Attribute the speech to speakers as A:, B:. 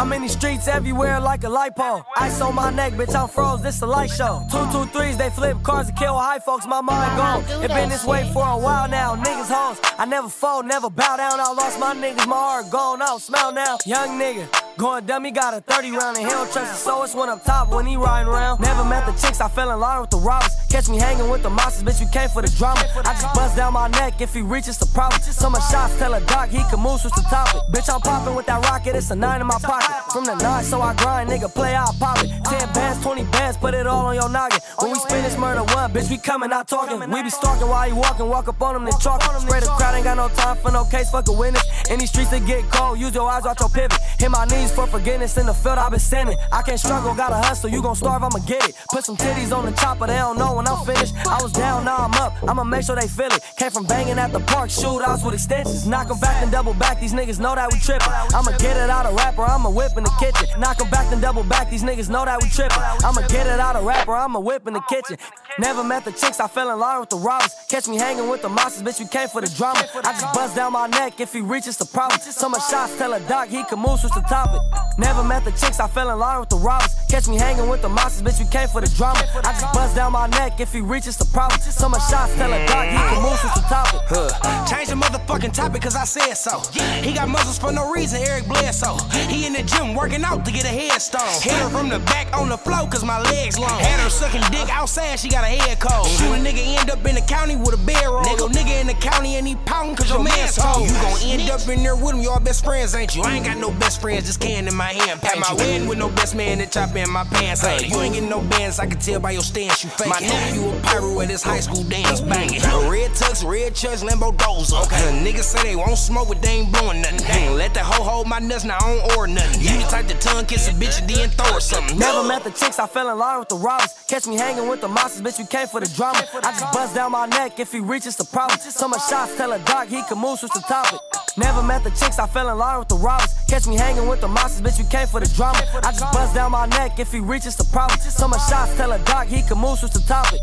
A: I'm in these streets everywhere like a light pole. Ice on my neck, bitch, I'm froze, this a light show. Two, two, threes, they flip cars and kill high folks, my mind gone. It been this way for a while now, niggas hoes. I never fold, never bow down, I lost my niggas, my heart gone out, smell now. Young nigga, going dumb, he got a 30 round and he don't trust his so it's one up top when he riding around. Never met the chicks, I fell in line with the robbers. Catch me hanging with the monsters, bitch, we came for the drama. I just bust down my neck if he reaches the problem. Some of shots tell a doc he can move, switch the topic. Bitch, I'm popping with that rocket, it's a nine in my pocket. From the nine, so I grind, nigga, play out, pop it. 10 bands, 20 bands, put it all on your noggin. When we spin this murder one, bitch, we coming, not talking. We be stalking while you walking, walk up on them, then chalk Spray the crowd, ain't got no time for no case, fuck a witness. In these streets, they get cold, use your eyes, watch your pivot. Hit my knees for forgiveness in the field, i been sending. I can't struggle, gotta hustle, you gon' starve, I'ma get it. Put some titties on the chopper, they don't know when I'm finished. I was down, now I'm up, I'ma make sure they feel it. Came from banging at the park, shootouts with extensions. Knock 'em back and double back, these niggas know that we trippin'. I'ma get it out of rapper, I'ma whip in the kitchen. Knock 'em back and double back, these niggas know that we trippin'. I'ma get it out of rapper, I'ma whip in the kitchen. Never met the chicks, I fell in line with the robbers. Catch me hanging with the monsters, bitch, we came for the drama. I just bust down my neck if he reaches the problem. Some of shots tell a doc he can move, switch the topic. Never met the chicks, I fell in line with the robbers. Catch me hanging with the monsters, bitch, we came for the drama. I just bust down my neck if he reaches the problem. Some of shots tell a doc he can move, switch the topic.
B: Huh. Change the motherfucking topic cause I said so. He got muscles for no reason, Eric Bledsoe. He in the gym working out to get a headstone. Hit her from the back on the floor cause my legs long. Had her sucking dick outside, she got a head cold. Shoot a nigga end up in the county with a bedroll. Nigga, in the county and he pounding cause your man's told. You gon' end up in there with him, y'all best friends, ain't you? I ain't got no best friends, just can in my hand. At my wedding with no best man that chop in my pants. Hey, you ain't getting no bands, I can tell by your stance, you fake. My nephew a pyro at his high school dance, banging. Red tux, red chucks, Lambo dozer. Okay. Niggas say they won't smoke, but they ain't blowing nothing. Dang, let the hoe hold my nuts, now I don't or nothing. You the type to tongue kiss a bitch and then throw her something.
A: Never met the chicks, I fell in line with the robbers. Catch me hanging with the monsters, bitch, we came for the drama. I just bust down my neck if he reaches the problem. Some of shots tell a doc he can move, switch the topic. Never met the chicks, I fell in line with the robbers. Catch me hanging with the monsters, bitch, you came for the drama. I just bust down my neck if he reaches the problem. Some of shots tell a doc he can move, switch the topic.